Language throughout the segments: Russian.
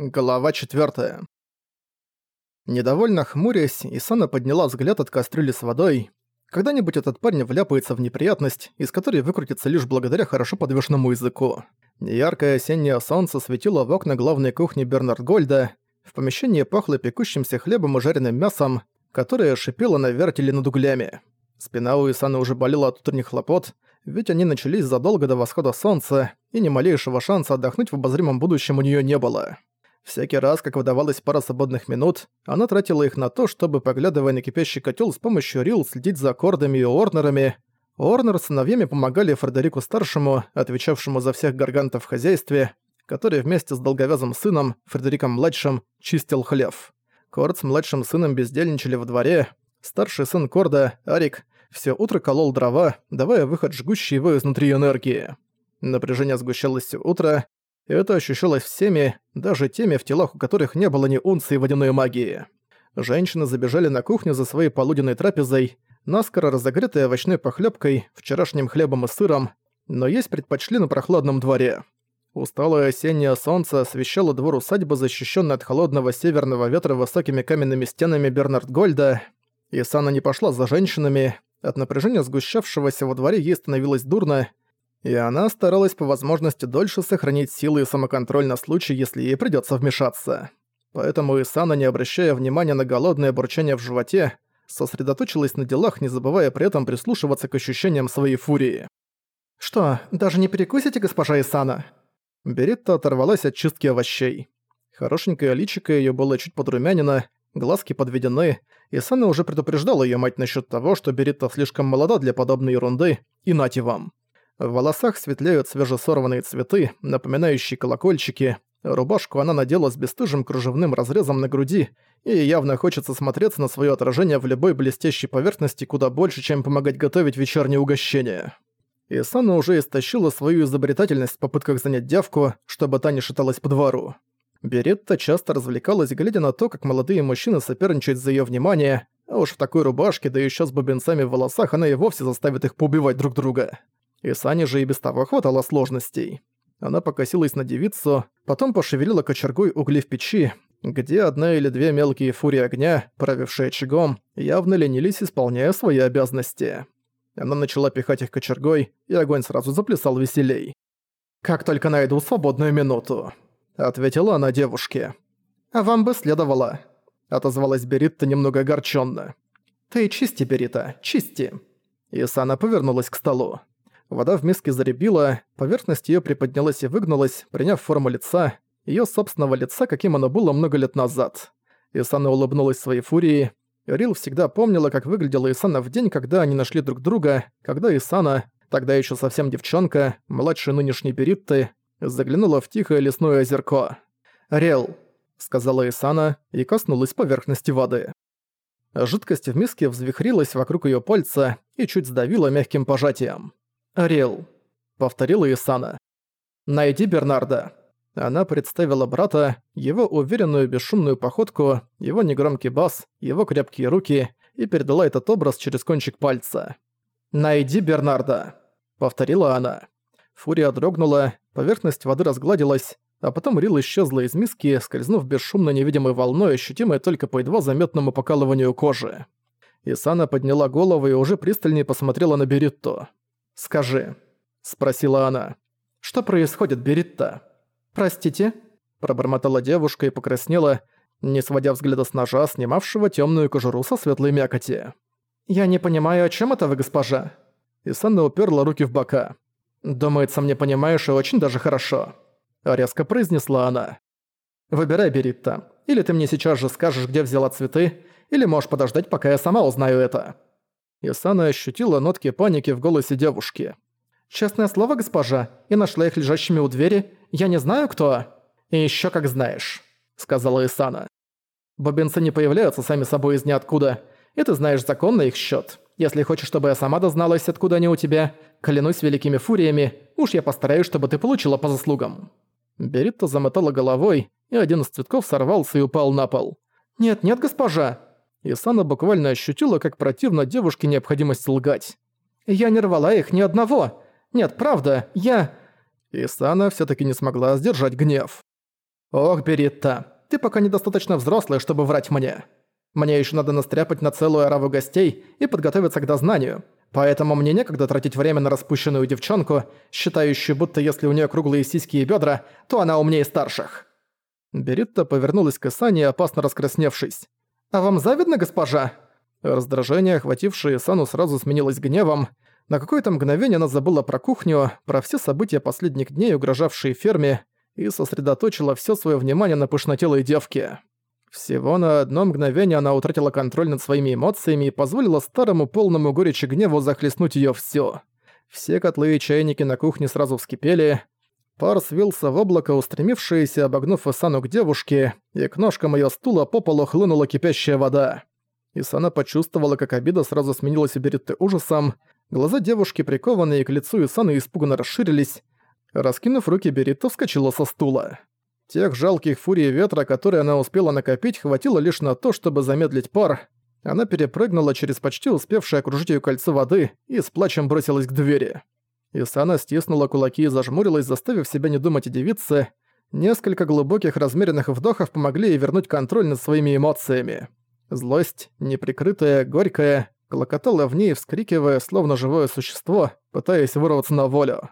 Глава 4. Недовольно хмурясь, Исана подняла взгляд от кастрюли с водой. Когда-нибудь этот парень вляпается в неприятность, из которой выкрутится лишь благодаря хорошо подвешенному языку. Неяркое осеннее солнце светило в окна главной кухни Бернард Гольда. В помещении пахло пекущимся хлебом и жареным мясом, которое шипело на вертеле над углями. Спина у Исаны уже болела от утренних хлопот, ведь они начались задолго до восхода солнца, и ни малейшего шанса отдохнуть в обозримом будущем у нее не было. Всякий раз, как выдавалась пара свободных минут, она тратила их на то, чтобы, поглядывая на кипящий котел с помощью рил, следить за аккордами и Орнерами. Орнер с сыновьями помогали Фредерику-старшему, отвечавшему за всех гаргантов в хозяйстве, который вместе с долговязым сыном, Фредериком-младшим, чистил хлев. Корд с младшим сыном бездельничали во дворе, старший сын Корда, Арик, все утро колол дрова, давая выход жгущей его изнутри энергии. Напряжение сгущалось утро, это ощущалось всеми, даже теми, в телах у которых не было ни унции водяной магии. Женщины забежали на кухню за своей полуденной трапезой, наскоро разогретой овощной похлебкой, вчерашним хлебом и сыром, но есть предпочли на прохладном дворе. Усталое осеннее солнце освещало двор усадьбы, защищенный от холодного северного ветра высокими каменными стенами Бернард Гольда, и Сана не пошла за женщинами, от напряжения сгущавшегося во дворе ей становилось дурно, и она старалась по возможности дольше сохранить силы и самоконтроль на случай, если ей придётся вмешаться. Поэтому Исана, не обращая внимания на голодное бурчание в животе, сосредоточилась на делах, не забывая при этом прислушиваться к ощущениям своей фурии. «Что, даже не перекусите, госпожа Исана?» Беритта оторвалась от чистки овощей. Хорошенькое личико её было чуть подрумянено, глазки подведены, и Сана уже предупреждала её мать насчёт того, что Беритта слишком молода для подобной ерунды, и нате вам. В волосах светлеют свежесорванные цветы, напоминающие колокольчики. Рубашку она надела с бесстыжим кружевным разрезом на груди, и явно хочется смотреться на свое отражение в любой блестящей поверхности куда больше, чем помогать готовить вечернее угощение. Исана уже истощила свою изобретательность в попытках занять девку, чтобы та не шаталась по двору. Беретта часто развлекалась, глядя на то, как молодые мужчины соперничают за ее внимание, а уж в такой рубашке, да еще с бубенцами в волосах, она и вовсе заставит их поубивать друг друга. И Сане же и без того хватало сложностей. Она покосилась на девицу, потом пошевелила кочергой угли в печи, где одна или две мелкие фурии огня, правившие очагом, явно ленились, исполняя свои обязанности. Она начала пихать их кочергой, и огонь сразу заплясал веселей. «Как только найду свободную минуту», — ответила она девушке. «А вам бы следовало», — отозвалась Беритта немного огорченно. «Ты чисти, Берита, чисти». Исана повернулась к столу. Вода в миске заребила, поверхность её приподнялась и выгнулась, приняв форму лица, её собственного лица, каким оно было много лет назад. Исана улыбнулась своей фурии. Рил всегда помнила, как выглядела Исана в день, когда они нашли друг друга, когда Исана, тогда ещё совсем девчонка, младшая нынешней Беритты, заглянула в тихое лесное озерко. «Рил», — сказала Исана и коснулась поверхности воды. Жидкость в миске взвихрилась вокруг её пальца и чуть сдавила мягким пожатием. «Ариэл», — повторила Исана. «Найди Бернарда». Она представила брата, его уверенную бесшумную походку, его негромкий бас, его крепкие руки и передала этот образ через кончик пальца. «Найди Бернарда», — повторила она. Фурия дрогнула, поверхность воды разгладилась, а потом Рил исчезла из миски, скользнув бесшумно невидимой волной, ощутимой только по едва заметному покалыванию кожи. Исана подняла голову и уже пристальнее посмотрела на Беритто. «Скажи», — спросила она, — «что происходит, Беритта?» «Простите?» — пробормотала девушка и покраснела, не сводя взгляда с ножа, снимавшего темную кожуру со светлой мякоти. «Я не понимаю, о чем это вы, госпожа?» Исанна уперла руки в бока. «Думается, мне понимаешь и очень даже хорошо», — резко произнесла она. «Выбирай, Беритта. Или ты мне сейчас же скажешь, где взяла цветы, или можешь подождать, пока я сама узнаю это». Исана ощутила нотки паники в голосе девушки. «Честное слово, госпожа, я нашла их лежащими у двери. Я не знаю, кто...» «И ещё как знаешь», — сказала Исана. «Бобинцы не появляются сами собой из ниоткуда, и ты знаешь закон на их счёт. Если хочешь, чтобы я сама дозналась, откуда они у тебя, клянусь великими фуриями, уж я постараюсь, чтобы ты получила по заслугам». Беритта замотала головой, и один из цветков сорвался и упал на пол. «Нет-нет, госпожа!» Исана буквально ощутила, как противно девушке необходимость лгать. «Я не рвала их ни одного! Нет, правда, я...» Исана все таки не смогла сдержать гнев. «Ох, Беритта, ты пока недостаточно взрослая, чтобы врать мне. Мне еще надо настряпать на целую ораву гостей и подготовиться к дознанию, поэтому мне некогда тратить время на распущенную девчонку, считающую, будто если у нее круглые сиськи и бедра, то она умнее старших». Беритта повернулась к Исане, опасно раскрасневшись. «А вам завидно, госпожа?» Раздражение, охватившее Исану, сразу сменилось гневом. На какое-то мгновение она забыла про кухню, про все события последних дней, угрожавшие ферме, и сосредоточила все свое внимание на пышнотелой девке. Всего на одно мгновение она утратила контроль над своими эмоциями и позволила старому полному горечи гневу захлестнуть ее всё. Все котлы и чайники на кухне сразу вскипели. Пар свился в облако, устремившееся, обогнув Исану к девушке, и к ножкам её стула по полу хлынула кипящая вода. Исана почувствовала, как обида сразу сменилась у Беретты ужасом, глаза девушки, прикованные к лицу Исаны, испуганно расширились, Раскинув руки, Беритта вскочила со стула. Тех жалких фурий ветра, которые она успела накопить, хватило лишь на то, чтобы замедлить пар. Она перепрыгнула через почти успевшее окружить её кольцо воды и с плачем бросилась к двери. Исана стиснула кулаки и зажмурилась, заставив себя не думать о девице. Несколько глубоких размеренных вдохов помогли ей вернуть контроль над своими эмоциями. Злость, неприкрытая, горькая, клокотала в ней, вскрикивая, словно живое существо, пытаясь вырваться на волю.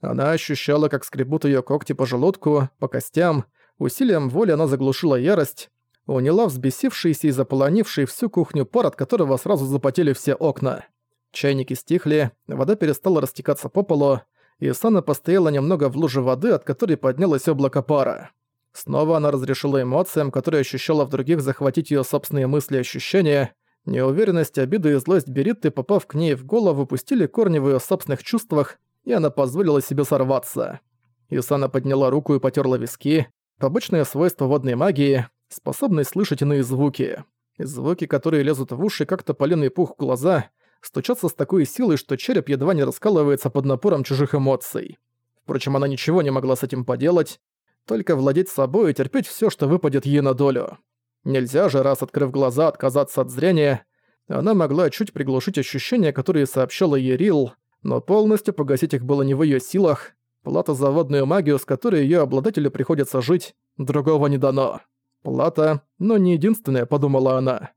Она ощущала, как скребут её когти по желудку, по костям. Усилием воли она заглушила ярость, уняла взбесившийся и заполонивший всю кухню пар, от которого сразу запотели все окна. Чайники стихли, вода перестала растекаться по полу, и Сана постояла немного в луже воды, от которой поднялось облако пара. Снова она разрешила эмоциям, которые ощущала в других, захватить её собственные мысли и ощущения. Неуверенность, обида и злость Беритты, попав к ней в голову, пустили корни в её собственных чувствах, и она позволила себе сорваться. Исана подняла руку и потерла виски. Побочное свойство водной магии — способность слышать иные звуки. Звуки, которые лезут в уши, как тополиный пух в глаза, стучатся с такой силой, что череп едва не раскалывается под напором чужих эмоций. Впрочем, она ничего не могла с этим поделать, только владеть собой и терпеть все, что выпадет ей на долю. Нельзя же, раз открыв глаза, отказаться от зрения. Она могла чуть приглушить ощущения, которые сообщала ей Рил, но полностью погасить их было не в её силах. Плата за водную магию, с которой её обладателю приходится жить, другого не дано. Плата, но не единственная, подумала она.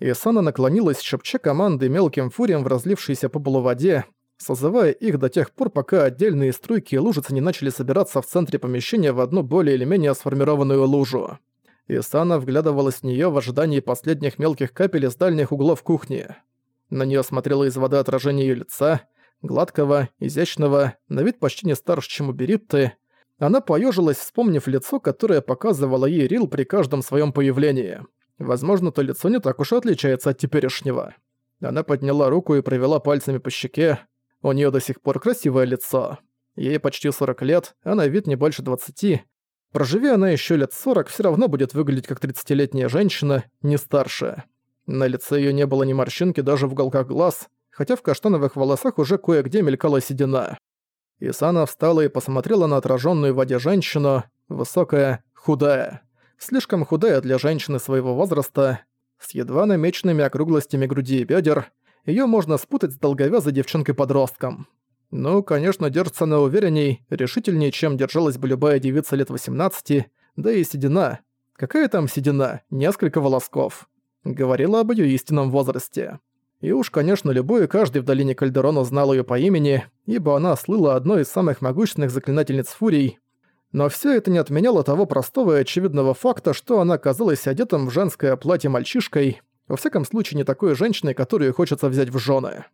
Исана наклонилась, шепча команды мелким фуриям в разлившейся по полу воде, созывая их до тех пор, пока отдельные струйки и лужицы не начали собираться в центре помещения в одну более или менее сформированную лужу. Исана вглядывалась в неё в ожидании последних мелких капель из дальних углов кухни. На неё смотрело из воды отражение её лица — гладкого, изящного, на вид почти не старше, чем у Беритты. Она поежилась, вспомнив лицо, которое показывала ей Рил при каждом своем появлении. Возможно, то лицо не так уж и отличается от теперешнего. Она подняла руку и провела пальцами по щеке. У нее до сих пор красивое лицо. Ей почти 40 лет, а на вид не больше 20. Проживи она еще лет 40, все равно будет выглядеть как 30-летняя женщина, не старше. На лице ее не было ни морщинки даже в уголках глаз, хотя в каштановых волосах уже кое-где мелькала седина. Исана встала и посмотрела на отраженную в воде женщину, высокая, худая. Слишком худая для женщины своего возраста, с едва намеченными округлостями груди и бедер, ее можно спутать с долговязой девчонкой-подростком. Ну, конечно, держится она уверенней, решительнее, чем держалась бы любая девица лет 18, да и седина. Какая там седина? Несколько волосков. Говорила об ее истинном возрасте. И уж, конечно, любой и каждый в долине Кальдерона знал ее по имени, ибо она слыла одной из самых могущественных заклинательниц Фурий. Но все это не отменяло того простого и очевидного факта, что она казалась одетым в женское платье мальчишкой, во всяком случае не такой женщиной, которую хочется взять в жены.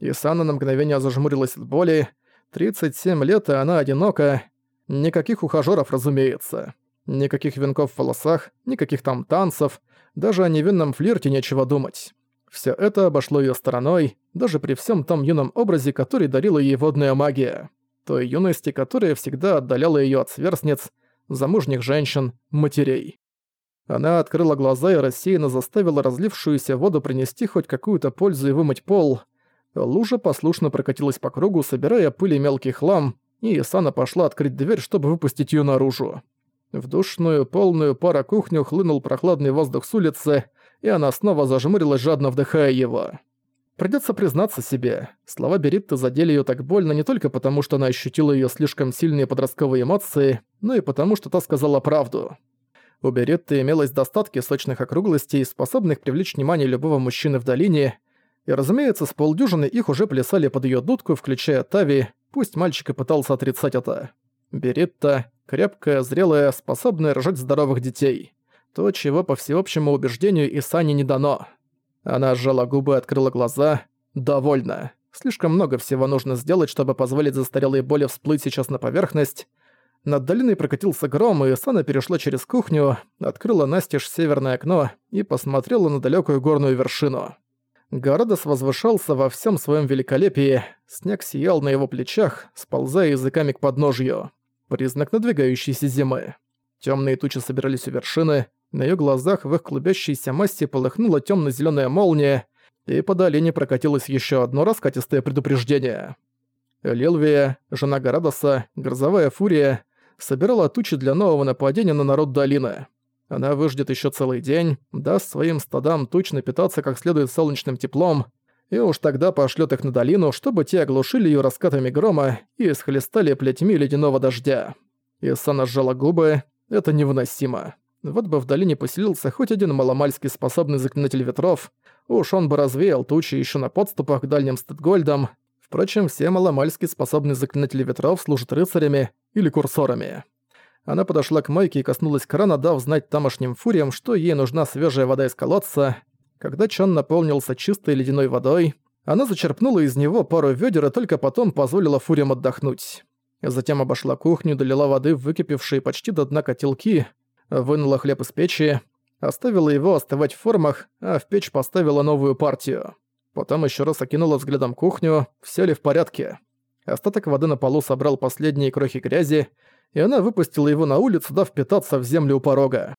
Исана на мгновение зажмурилась от боли. 37 лет, и она одинока. Никаких ухажёров, разумеется. Никаких венков в волосах, никаких там танцев. Даже о невинном флирте нечего думать. Все это обошло ее стороной, даже при всем том юном образе, который дарила ей водная магия. Той юности, которая всегда отдаляла ее от сверстниц, замужних женщин, матерей. Она открыла глаза и рассеянно заставила разлившуюся воду принести хоть какую-то пользу и вымыть пол. Лужа послушно прокатилась по кругу, собирая пыль и мелкий хлам, и Исана пошла открыть дверь, чтобы выпустить ее наружу. В душную, полную пара кухню хлынул прохладный воздух с улицы, и она снова зажмурилась, жадно вдыхая его. Придется признаться себе, слова Беритты задели ее так больно не только потому, что она ощутила ее слишком сильные подростковые эмоции, но и потому, что та сказала правду. У Беретты имелось достатки сочных округлостей, способных привлечь внимание любого мужчины в долине, и, разумеется, с полдюжины их уже плясали под ее дудку, включая Тави, пусть мальчик и пытался отрицать это. Беретта — крепкая, зрелая, способная рожать здоровых детей. То, чего, по всеобщему убеждению, Исане не дано. Она сжала губы и открыла глаза. Довольно. Слишком много всего нужно сделать, чтобы позволить застарелой боли всплыть сейчас на поверхность. Над долиной прокатился гром, и Сана перешла через кухню, открыла настежь северное окно и посмотрела на далекую горную вершину. Городос возвышался во всем своем великолепии, снег сиял на его плечах, сползая языками к подножью. Признак надвигающейся зимы. Темные тучи собирались у вершины, на ее глазах в их клубящейся массе полыхнула темно зеленая молния, и по долине прокатилось еще одно раскатистое предупреждение. Лилвия, жена Городоса, грозовая фурия, собирала тучи для нового нападения на народ долины. Она выждет еще целый день, даст своим стадам туч напитаться как следует солнечным теплом, и уж тогда пошлет их на долину, чтобы те оглушили ее раскатами грома и схлестали плетьми ледяного дождя. Исана сжала губы, это невыносимо. Вот бы в долине поселился хоть один маломальски способный заклинатель ветров, уж он бы развеял тучи еще на подступах к дальним Стедгольдам, Впрочем, все маломальски способные заклинатели ветров служат рыцарями или курсорами. Она подошла к Майке и коснулась крана, дав знать тамошним фуриям, что ей нужна свежая вода из колодца. Когда чан наполнился чистой ледяной водой, она зачерпнула из него пару ведер и только потом позволила фуриям отдохнуть. Затем обошла кухню, долила воды в выкипевшие почти до дна котелки, вынула хлеб из печи, оставила его остывать в формах, а в печь поставила новую партию. Потом еще раз окинула взглядом кухню, все ли в порядке. Остаток воды на полу собрал последние крохи грязи, и она выпустила его на улицу, дав питаться в землю у порога.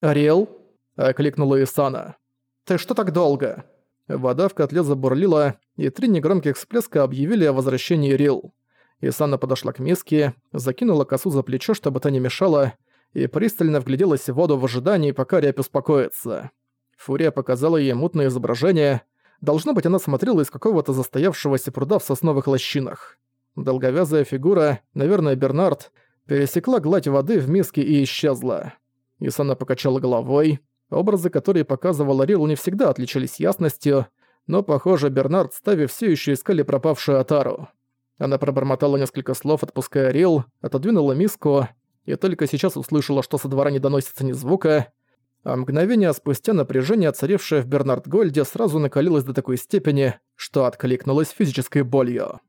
«Ариэл?» – окликнула Исана. «Ты что так долго?» Вода в котле забурлила, и три негромких всплеска объявили о возвращении Рил. Исана подошла к миске, закинула косу за плечо, чтобы та не мешала, и пристально вгляделась в воду в ожидании, пока рябь успокоится. Фурия показала ей мутное изображение – Должно быть, она смотрела из какого-то застоявшегося пруда в сосновых лощинах. Долговязая фигура, наверное, Бернард, пересекла гладь воды в миске и исчезла. Исана покачала головой. Образы, которые показывала Рил, не всегда отличались ясностью, но, похоже, Бернард с Тави все еще искали пропавшую Атару. Она пробормотала несколько слов, отпуская Рил, отодвинула миску, и только сейчас услышала, что со двора не доносится ни звука, а мгновение спустя напряжение, царившее в Бернард Гольде, сразу накалилось до такой степени, что откликнулось физической болью.